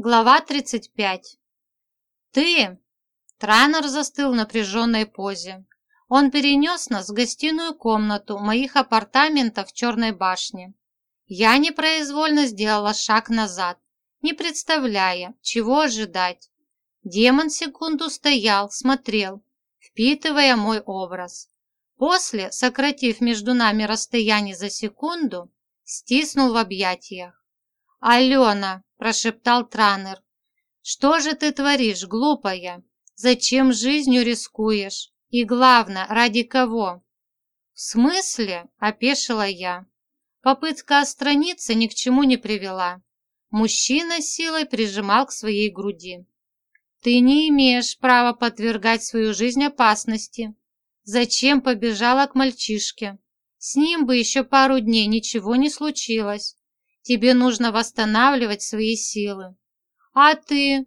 Глава 35. «Ты!» Транер застыл в напряженной позе. Он перенес нас в гостиную комнату моих апартаментов в Черной башне. Я непроизвольно сделала шаг назад, не представляя, чего ожидать. Демон секунду стоял, смотрел, впитывая мой образ. После, сократив между нами расстояние за секунду, стиснул в объятиях. «Алена!» – прошептал Транер. «Что же ты творишь, глупая? Зачем жизнью рискуешь? И главное, ради кого?» «В смысле?» – опешила я. Попытка отстраниться ни к чему не привела. Мужчина силой прижимал к своей груди. «Ты не имеешь права подвергать свою жизнь опасности. Зачем побежала к мальчишке? С ним бы еще пару дней ничего не случилось. Тебе нужно восстанавливать свои силы. А ты?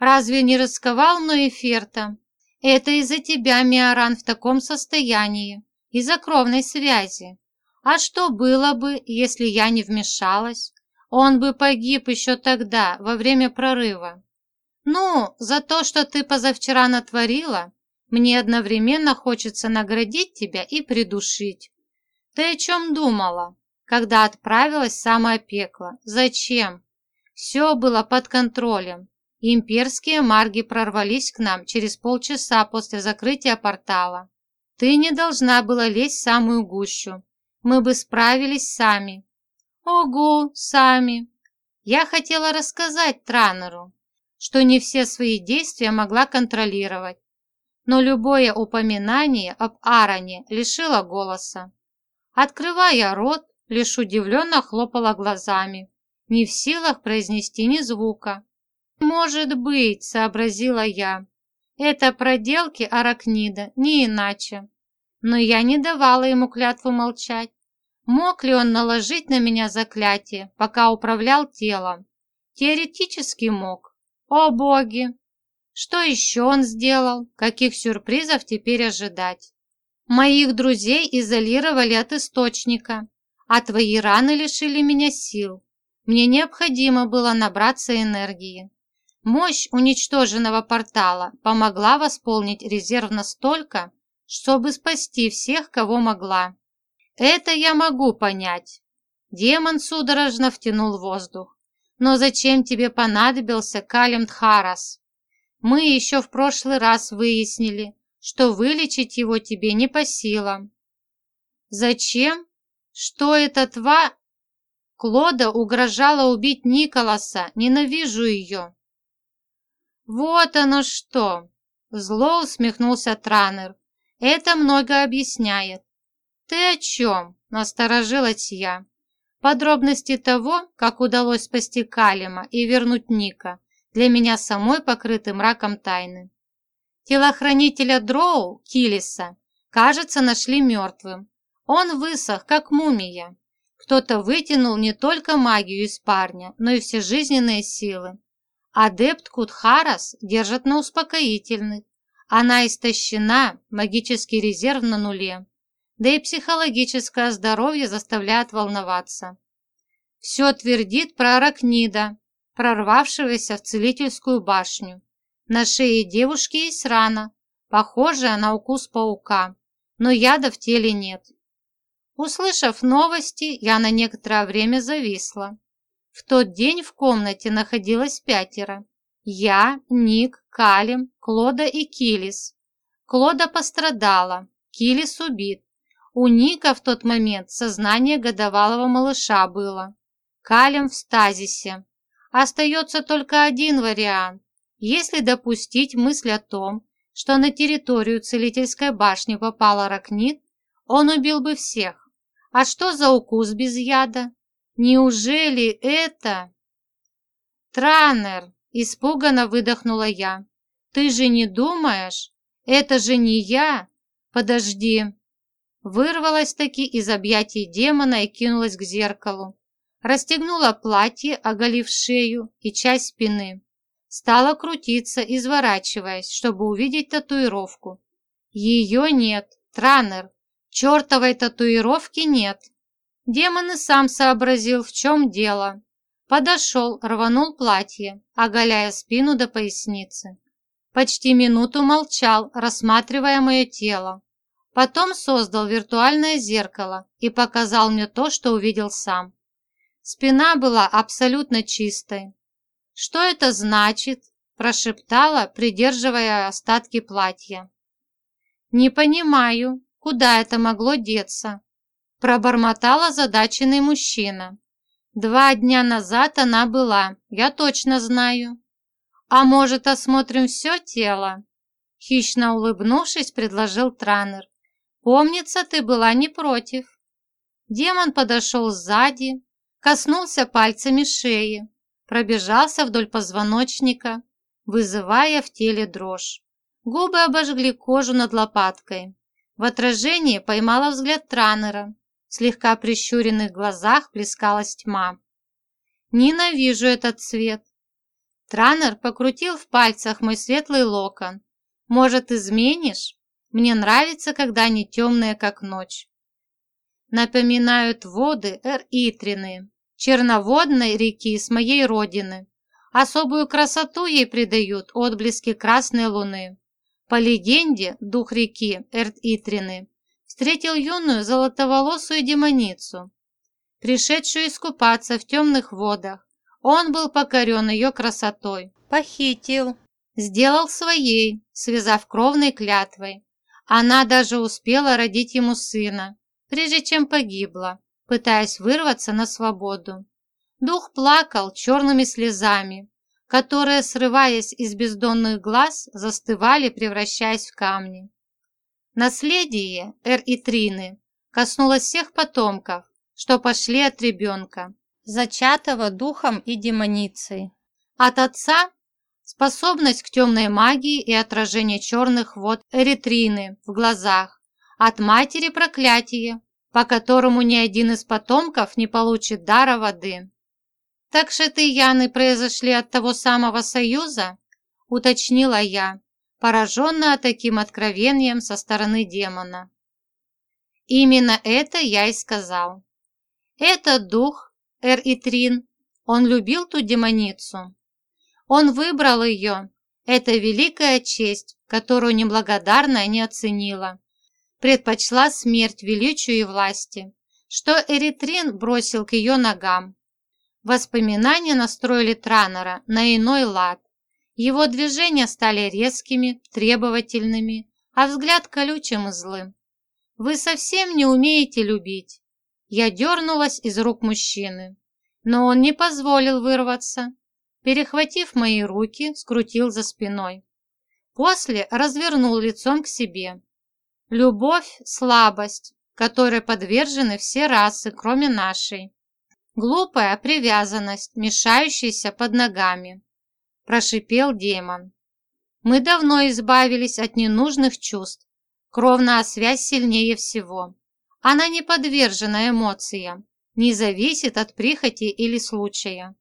Разве не расковал мной Эферта? Это из-за тебя Миоран в таком состоянии, из-за кровной связи. А что было бы, если я не вмешалась? Он бы погиб еще тогда, во время прорыва. Ну, за то, что ты позавчера натворила, мне одновременно хочется наградить тебя и придушить. Ты о чем думала? Когда отправилась в самое пекло. Зачем? Все было под контролем. Имперские марги прорвались к нам через полчаса после закрытия портала. Ты не должна была лезть в самую гущу. Мы бы справились сами. Ого, сами. Я хотела рассказать Транеру, что не все свои действия могла контролировать. Но любое упоминание об Аароне лишило голоса. Открывая рот, лишь удивленно хлопала глазами, не в силах произнести ни звука. «Может быть», — сообразила я, — «это проделки аракнида, не иначе». Но я не давала ему клятву молчать. Мог ли он наложить на меня заклятие, пока управлял телом? Теоретически мог. О боги! Что еще он сделал? Каких сюрпризов теперь ожидать? Моих друзей изолировали от источника а твои раны лишили меня сил. Мне необходимо было набраться энергии. Мощь уничтоженного портала помогла восполнить резерв настолько, чтобы спасти всех, кого могла. Это я могу понять. Демон судорожно втянул воздух. Но зачем тебе понадобился Калим Тхарас? Мы еще в прошлый раз выяснили, что вылечить его тебе не по силам. Зачем? Что это тва? Клода угрожала убить Николаса. Ненавижу ее. Вот оно что! Зло усмехнулся Транер. Это много объясняет. Ты о чем? Насторожилась я. Подробности того, как удалось спасти Калима и вернуть Ника, для меня самой покрыты мраком тайны. Телохранителя Дроу, Килиса, кажется, нашли мертвым, он высох, как мумия. Кто-то вытянул не только магию из парня, но и все жизненные силы. Адепт Кутхарас держат на успокоительных. Она истощена, магический резерв на нуле. Да и психологическое здоровье заставляет волноваться. Все твердит про аракнида, прорвавшегося в целительскую башню. На шее девушки есть рана, похожая на укус паука, но яда в теле нет. Услышав новости, я на некоторое время зависла. В тот день в комнате находилось пятеро. Я, Ник, Калим, Клода и Килис. Клода пострадала, Килис убит. У Ника в тот момент сознание годовалого малыша было. Калим в стазисе. Остается только один вариант. Если допустить мысль о том, что на территорию целительской башни попал аракнит, он убил бы всех. А что за укус без яда? Неужели это... Транер, испуганно выдохнула я. Ты же не думаешь? Это же не я. Подожди. Вырвалась таки из объятий демона и кинулась к зеркалу. Расстегнула платье, оголив шею и часть спины. Стала крутиться, изворачиваясь, чтобы увидеть татуировку. Ее нет. Транер, Чертовой татуировки нет. Демон и сам сообразил, в чем дело. Подошел, рванул платье, оголяя спину до поясницы. Почти минуту молчал, рассматривая мое тело. Потом создал виртуальное зеркало и показал мне то, что увидел сам. Спина была абсолютно чистой. «Что это значит?» – прошептала, придерживая остатки платья. «Не понимаю, куда это могло деться?» – пробормотал озадаченный мужчина. «Два дня назад она была, я точно знаю». «А может, осмотрим все тело?» Хищно улыбнувшись, предложил Транер. «Помнится, ты была не против». Демон подошел сзади, коснулся пальцами шеи, пробежался вдоль позвоночника, вызывая в теле дрожь. Губы обожгли кожу над лопаткой. В отражении поймала взгляд Транера. В слегка прищуренных глазах плескалась тьма. Ненавижу этот цвет. Транер покрутил в пальцах мой светлый локон. Может, изменишь? Мне нравится, когда они темные, как ночь. Напоминают воды Эр-Итрины, черноводной реки с моей родины. Особую красоту ей придают отблески красной луны. По легенде, дух реки Эрт-Итрины встретил юную золотоволосую демоницу, пришедшую искупаться в темных водах. Он был покорен ее красотой, похитил, сделал своей, связав кровной клятвой. Она даже успела родить ему сына, прежде чем погибла, пытаясь вырваться на свободу. Дух плакал черными слезами, которые, срываясь из бездонных глаз, застывали, превращаясь в камни. Наследие Эр и Трины коснулось всех потомков, что пошли от ребенка, зачатого духом и демоницей. От отца способность к темной магии и отражение черных вод Эритрины в глазах, от матери проклятие, по которому ни один из потомков не получит дара воды. «Так Шеты и Яны произошли от того самого союза?» – уточнила я, пораженная таким откровением со стороны демона. Именно это я и сказал. Этот дух, Эр-Итрин, он любил ту демоницу. Он выбрал ее. Это великая честь, которую неблагодарная не оценила. Предпочла смерть величию и власти, что Эритрин бросил к ее ногам. Воспоминания настроили Транера на иной лад. Его движения стали резкими, требовательными, а взгляд колючим и злым. «Вы совсем не умеете любить!» Я дернулась из рук мужчины, но он не позволил вырваться. Перехватив мои руки, скрутил за спиной. После развернул лицом к себе. Любовь – слабость, которой подвержены все расы, кроме нашей. Глупая привязанность, мешающаяся под ногами, прошипел демон. Мы давно избавились от ненужных чувств. Кровная связь сильнее всего. Она не подвержена эмоциям, не зависит от прихоти или случая.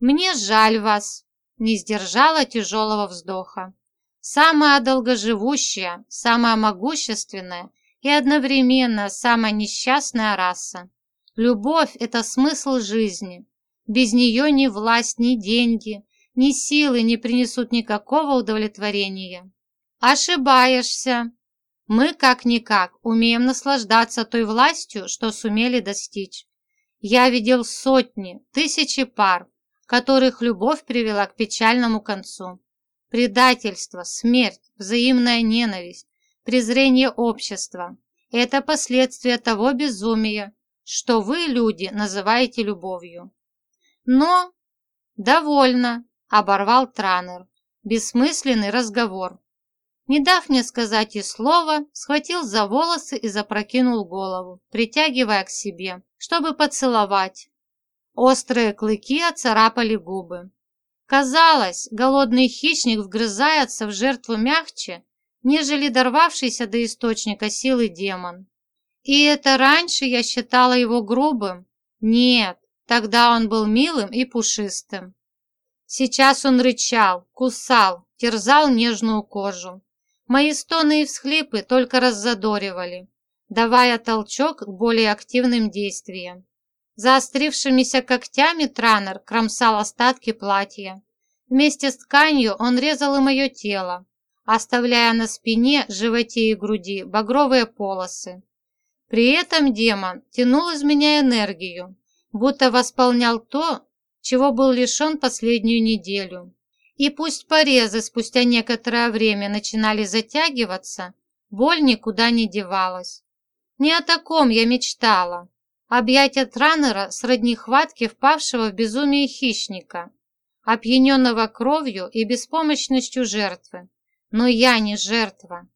Мне жаль вас, не сдержала тяжелого вздоха. Самая долгоживущая, самая могущественная и одновременно самая несчастная раса. Любовь – это смысл жизни. Без нее ни власть, ни деньги, ни силы не принесут никакого удовлетворения. Ошибаешься. Мы, как-никак, умеем наслаждаться той властью, что сумели достичь. Я видел сотни, тысячи пар, которых любовь привела к печальному концу. Предательство, смерть, взаимная ненависть, презрение общества – это последствия того безумия, что вы, люди, называете любовью. Но... Довольно, оборвал Транер. Бессмысленный разговор. Не дав мне сказать и слова, схватил за волосы и запрокинул голову, притягивая к себе, чтобы поцеловать. Острые клыки оцарапали губы. Казалось, голодный хищник вгрызается в жертву мягче, нежели дорвавшийся до источника силы демон. И это раньше я считала его грубым? Нет, тогда он был милым и пушистым. Сейчас он рычал, кусал, терзал нежную кожу. Мои стоны и всхлипы только раззадоривали, давая толчок к более активным действиям. Заострившимися когтями Транер кромсал остатки платья. Вместе с тканью он резал и мое тело, оставляя на спине, животе и груди багровые полосы. При этом демон тянул из меня энергию, будто восполнял то, чего был лишен последнюю неделю. И пусть порезы спустя некоторое время начинали затягиваться, боль никуда не девалась. Не о таком я мечтала. Объятия Транера сродни хватки впавшего в безумие хищника, опьяненного кровью и беспомощностью жертвы. Но я не жертва.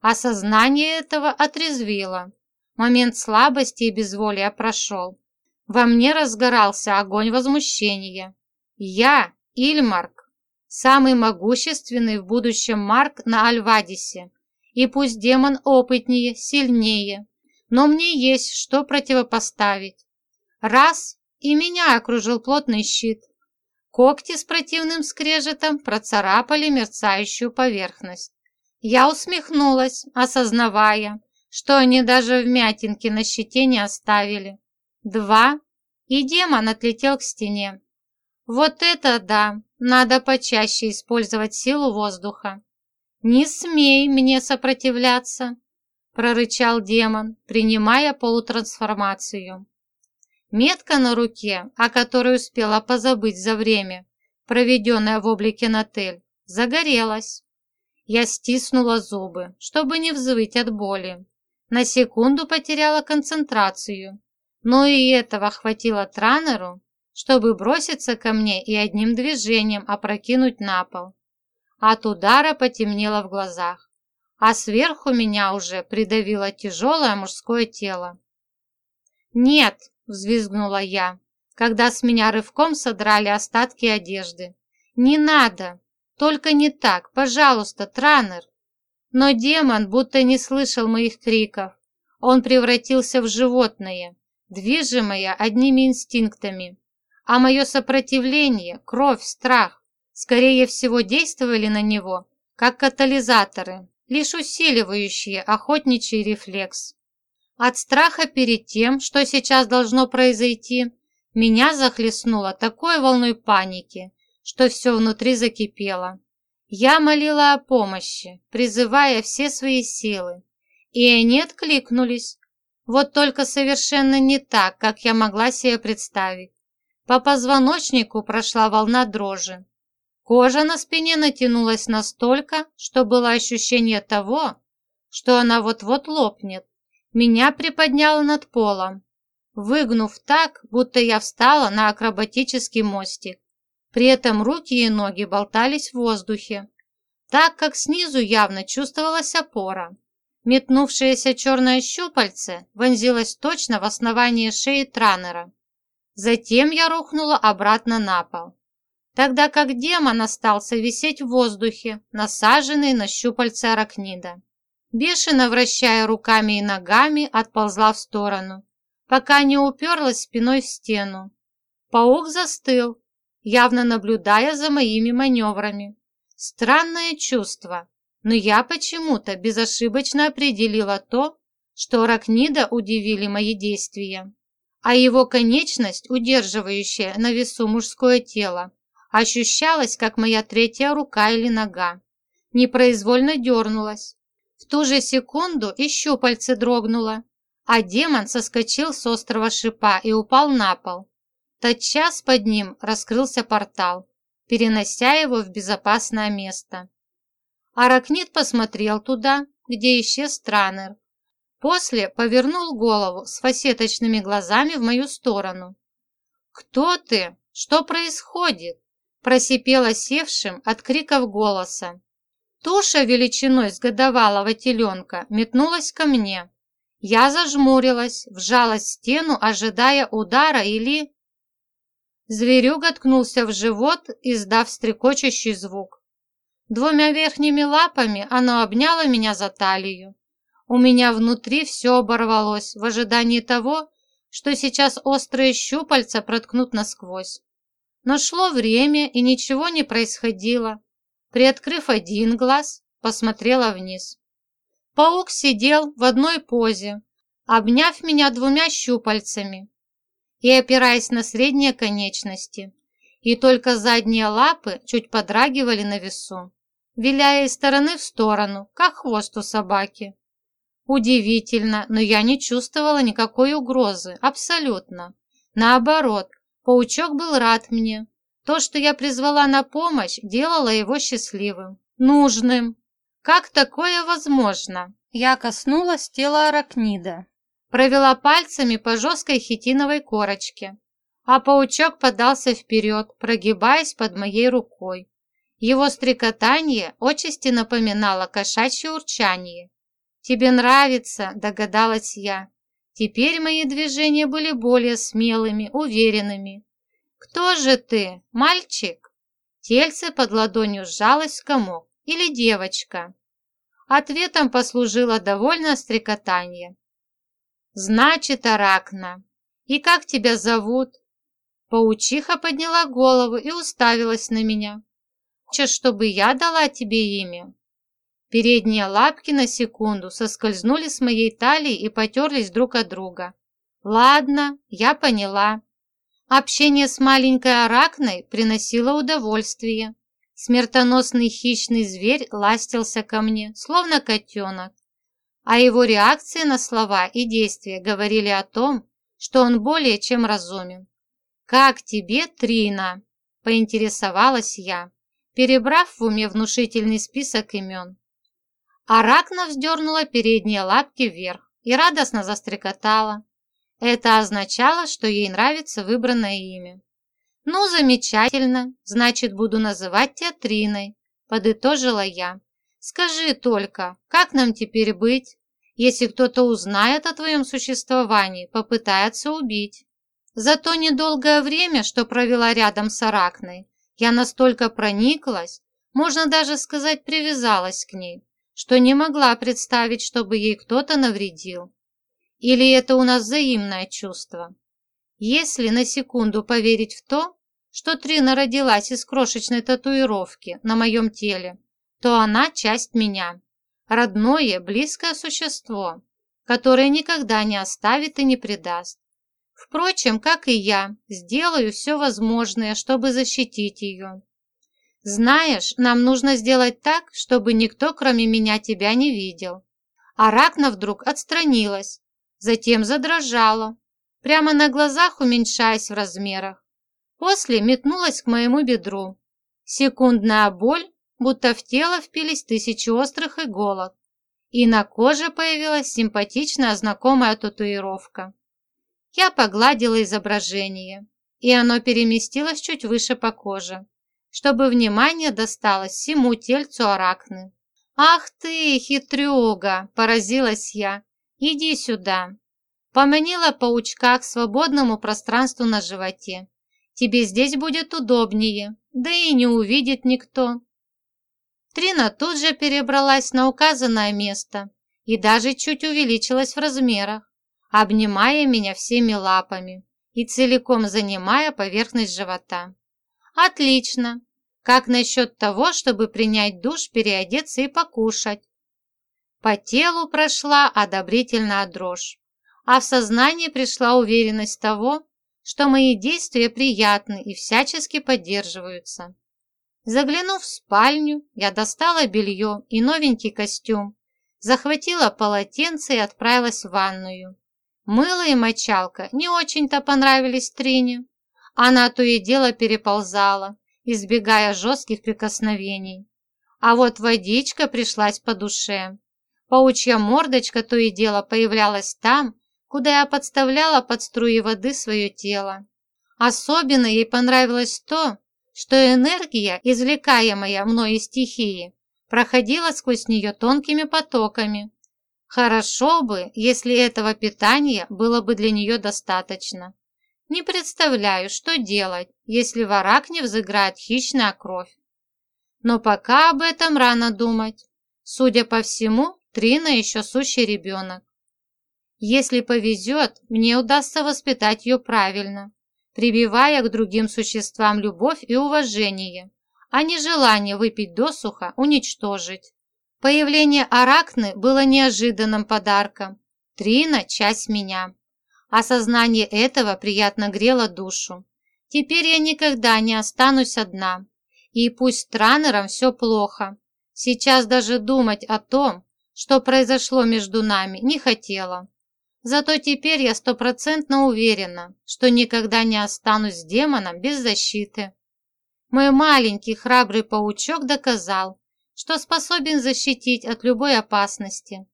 Осознание этого отрезвило. Момент слабости и безволия прошел. Во мне разгорался огонь возмущения. Я, Ильмарк, самый могущественный в будущем Марк на Альвадисе. И пусть демон опытнее, сильнее, но мне есть что противопоставить. Раз, и меня окружил плотный щит. Когти с противным скрежетом процарапали мерцающую поверхность. Я усмехнулась, осознавая, что они даже вмятинки на щите не оставили. Два, и демон отлетел к стене. Вот это да, надо почаще использовать силу воздуха. Не смей мне сопротивляться прорычал демон, принимая полутрансформацию. Метка на руке, о которой успела позабыть за время, проведенное в облике Натель, загорелась. Я стиснула зубы, чтобы не взвыть от боли. На секунду потеряла концентрацию, но и этого хватило Транеру, чтобы броситься ко мне и одним движением опрокинуть на пол. От удара потемнело в глазах а сверху меня уже придавило тяжелое мужское тело. «Нет!» – взвизгнула я, когда с меня рывком содрали остатки одежды. «Не надо! Только не так! Пожалуйста, Транер!» Но демон будто не слышал моих криков. Он превратился в животное, движимое одними инстинктами. А мое сопротивление, кровь, страх, скорее всего, действовали на него, как катализаторы лишь усиливающие охотничий рефлекс. От страха перед тем, что сейчас должно произойти, меня захлестнуло такой волной паники, что все внутри закипело. Я молила о помощи, призывая все свои силы, и они откликнулись. Вот только совершенно не так, как я могла себе представить. По позвоночнику прошла волна дрожи, Кожа на спине натянулась настолько, что было ощущение того, что она вот-вот лопнет. Меня приподняло над полом, выгнув так, будто я встала на акробатический мостик. При этом руки и ноги болтались в воздухе, так как снизу явно чувствовалась опора. Метнувшееся черное щупальце вонзилось точно в основание шеи Транера. Затем я рухнула обратно на пол тогда как демон остался висеть в воздухе, насаженный на щупальца аракнида. Бешено вращая руками и ногами, отползла в сторону, пока не уперлась спиной в стену. Паук застыл, явно наблюдая за моими маневрами. Странное чувство, но я почему-то безошибочно определила то, что аракнида удивили мои действия, а его конечность, удерживающая на весу мужское тело, ощущалась, как моя третья рука или нога. Непроизвольно дернулась. В ту же секунду и щупальце дрогнуло, а демон соскочил с острого шипа и упал на пол. Тотчас под ним раскрылся портал, перенося его в безопасное место. Аракнит посмотрел туда, где исчез Странер. После повернул голову с фасеточными глазами в мою сторону. «Кто ты? Что происходит?» просипела севшим от криков голоса. Туша величиной с годовалого теленка метнулась ко мне. Я зажмурилась, вжалась в стену, ожидая удара или... Зверюга ткнулся в живот, издав стрекочущий звук. Двумя верхними лапами оно обняло меня за талию. У меня внутри все оборвалось в ожидании того, что сейчас острые щупальца проткнут насквозь. Но шло время, и ничего не происходило. Приоткрыв один глаз, посмотрела вниз. Паук сидел в одной позе, обняв меня двумя щупальцами. И опираясь на средние конечности, и только задние лапы чуть подрагивали на весу, виляя из стороны в сторону, как хвост у собаки. Удивительно, но я не чувствовала никакой угрозы, абсолютно. Наоборот, паучок был рад мне. То, что я призвала на помощь, делало его счастливым, нужным. Как такое возможно? Я коснулась тела аракнида, провела пальцами по жесткой хитиновой корочке, а паучок подался вперед, прогибаясь под моей рукой. Его стрекотание отчасти напоминало кошачье урчание. «Тебе нравится?» – догадалась я. Теперь мои движения были более смелыми, уверенными. «Кто же ты, мальчик?» Тельце под ладонью сжалось в комок. «Или девочка?» Ответом послужило довольно стрекотание. «Значит, Аракна. И как тебя зовут?» Паучиха подняла голову и уставилась на меня. «Хочешь, чтобы я дала тебе имя?» Передние лапки на секунду соскользнули с моей талии и потерлись друг от друга. «Ладно, я поняла». Общение с маленькой Аракной приносило удовольствие. Смертоносный хищный зверь ластился ко мне, словно котенок. А его реакции на слова и действия говорили о том, что он более чем разумен. «Как тебе, Трина?» – поинтересовалась я, перебрав в уме внушительный список имен. Аракна вздернула передние лапки вверх и радостно застрекотала. Это означало, что ей нравится выбранное имя. «Ну, замечательно, значит, буду называть тебя Триной», – подытожила я. «Скажи только, как нам теперь быть, если кто-то узнает о твоем существовании, попытается убить?» За то недолгое время, что провела рядом с Аракной, я настолько прониклась, можно даже сказать, привязалась к ней, что не могла представить, чтобы ей кто-то навредил. Или это у нас взаимное чувство? Если на секунду поверить в то, что Трина родилась из крошечной татуировки на моем теле, то она часть меня, родное, близкое существо, которое никогда не оставит и не предаст. Впрочем, как и я, сделаю все возможное, чтобы защитить ее. Знаешь, нам нужно сделать так, чтобы никто, кроме меня, тебя не видел. Аракна вдруг отстранилась, затем задрожала, прямо на глазах уменьшаясь в размерах. После метнулась к моему бедру. Секундная боль, будто в тело впились тысячи острых иголок, и на коже появилась симпатичная знакомая татуировка. Я погладила изображение, и оно переместилось чуть выше по коже, чтобы внимание досталось всему тельцу аракны. «Ах ты, хитрюга!» – поразилась я. «Иди сюда!» Поманила паучка к свободному пространству на животе. «Тебе здесь будет удобнее, да и не увидит никто». Трина тут же перебралась на указанное место и даже чуть увеличилась в размерах обнимая меня всеми лапами и целиком занимая поверхность живота. «Отлично! Как насчет того, чтобы принять душ, переодеться и покушать?» По телу прошла одобрительная дрожь, а в сознании пришла уверенность того, что мои действия приятны и всячески поддерживаются. Заглянув в спальню, я достала белье и новенький костюм, захватила полотенце и отправилась в ванную. Мыло и мочалка не очень-то понравились Трине. Она то и дело переползала, избегая жестких прикосновений. А вот водичка пришлась по душе. Паучья мордочка то и дело появлялась там, куда я подставляла под струи воды свое тело. Особенно ей понравилось то, что энергия, извлекаемая мной из стихии, проходила сквозь нее тонкими потоками, Хорошо бы, если этого питания было бы для нее достаточно. Не представляю, что делать, если в аракне взыграет хищная кровь. Но пока об этом рано думать. Судя по всему, Трина еще сущий ребенок. Если повезет, мне удастся воспитать ее правильно, прибивая к другим существам любовь и уважение, а не желание выпить досуха, уничтожить. Появление Аракны было неожиданным подарком. Трина – часть меня. Осознание этого приятно грело душу. Теперь я никогда не останусь одна. И пусть с Транером все плохо. Сейчас даже думать о том, что произошло между нами, не хотела. Зато теперь я стопроцентно уверена, что никогда не останусь демоном без защиты. Мой маленький храбрый паучок доказал, что способен защитить от любой опасности.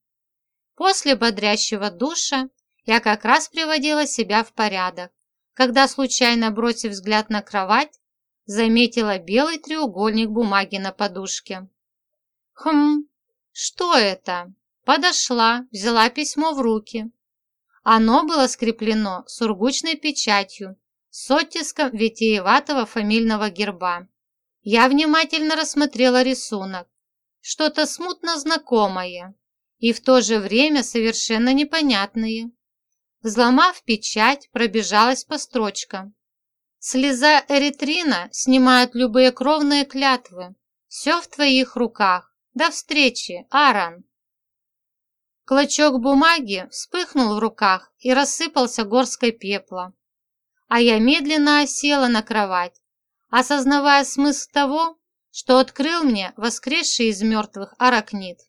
После бодрящего душа я как раз приводила себя в порядок, когда, случайно бросив взгляд на кровать, заметила белый треугольник бумаги на подушке. Хм, что это? Подошла, взяла письмо в руки. Оно было скреплено сургучной печатью с оттиском витиеватого фамильного герба. Я внимательно рассмотрела рисунок. Что-то смутно знакомое и в то же время совершенно непонятное. Взломав печать, пробежалась по строчкам. Слеза эритрина снимает любые кровные клятвы. Все в твоих руках. До встречи, Аран. Клочок бумаги вспыхнул в руках и рассыпался горской пепла. А я медленно осела на кровать, осознавая смысл того, что открыл мне воскресший из мертвых аракнит.